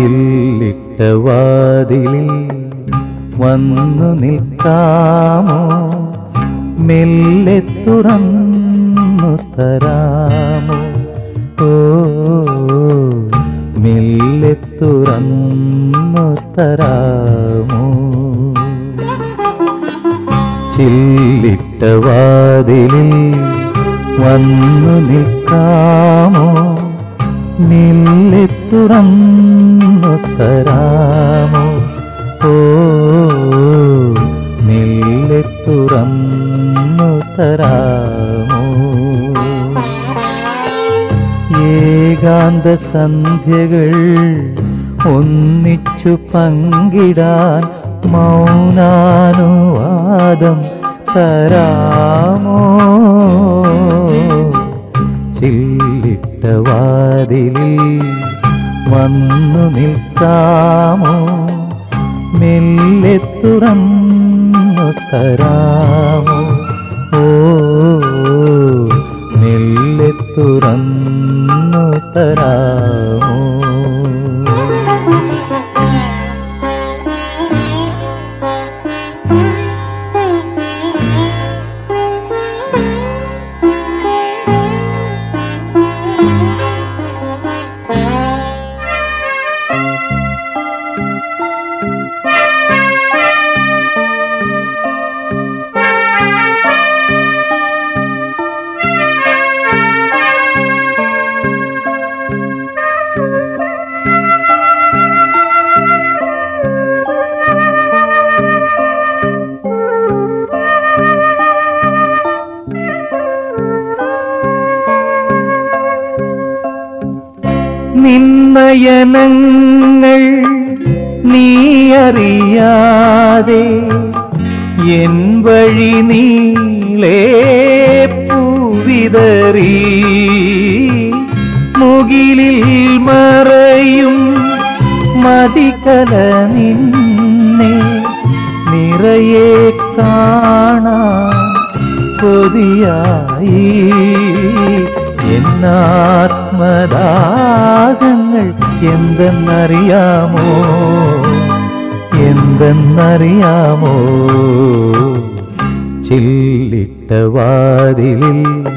ചില്ലിട്ട വാതിലിൽ വന്നു നിൽക്കാമോ? മെല്ലെ തുറന്നു തരാമോ? ഓ മെല്ലെ തുറന്നു തരാമോ? ചില്ലിട്ട വാതിലിൽ വന്നു നിൽക്കാമോ? മെല്ലെ തുറന്നു ഓ മെല്ലെ തുറന്നു ഏകാന്ത സന്ധ്യകൾ ഒന്നിച്ചു പങ്കിടാൻ മൗനാനുവാദം തരാമോ? വന്നു നിൽക്കാമോ? മെല്ലെ തുറന്നു തരാമോ? ഓ മെല്ലെ തുറന്നു തരാമോ നിന്നയനങ്ങൾ നീ അറിയാതെ എൻ വഴി നീളേ പൂവിതറി. മുകിലിൽ മറയും മതിക്കല നിന്നെ നിറയെ കാണാ കൊതിയായി. എന്നാത്മദാഹങ്ങൾ എന്തെന്നറിയാമോ? എന്തെന്നറിയാമോ? ചില്ലിട്ട വാതിലിൽ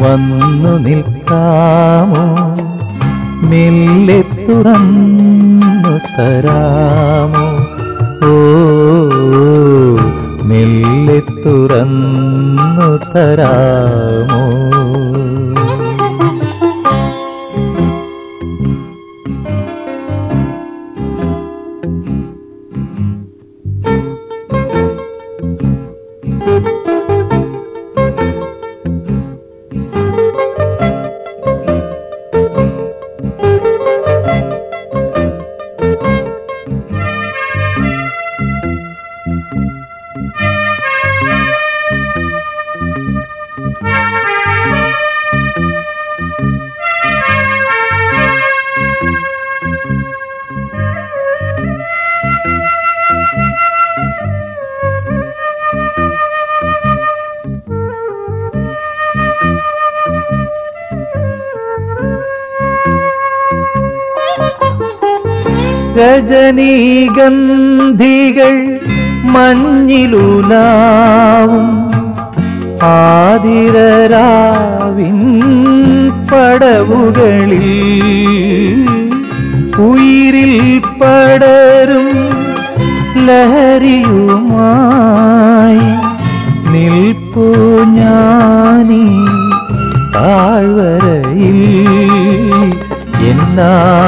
വന്നു നിൽക്കാമോ? മെല്ലെ തുറന്നു തരാമോ? ഓ മെല്ലെ തുറന്നു തരാമോ രജനീഗന്ധികൾ മഞ്ഞിലുലാവും. ആതിരരാവിൻ പടവുകളിൽ ഉയിരിൽ പടരും ലഹരിയുമായി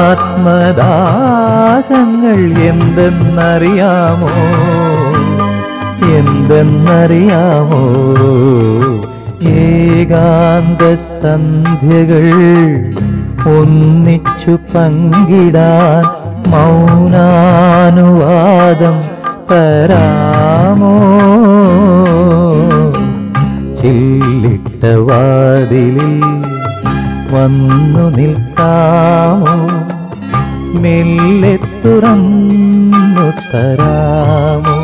എന്നാത്മദാഹങ്ങൾ എന്തെന്നറിയാമോ? എന്തെന്നറിയാമോ? ഏകാന്ത സന്ധ്യകൾ ഒന്നിച്ചു പങ്കിടാൻ മൗനാനുവാദം തരാമോ? ചില്ലിട്ട വാതിലിൽ വന്നു നിൽക്കാമോ? മെല്ലെ തുറന്നു തരാമോ?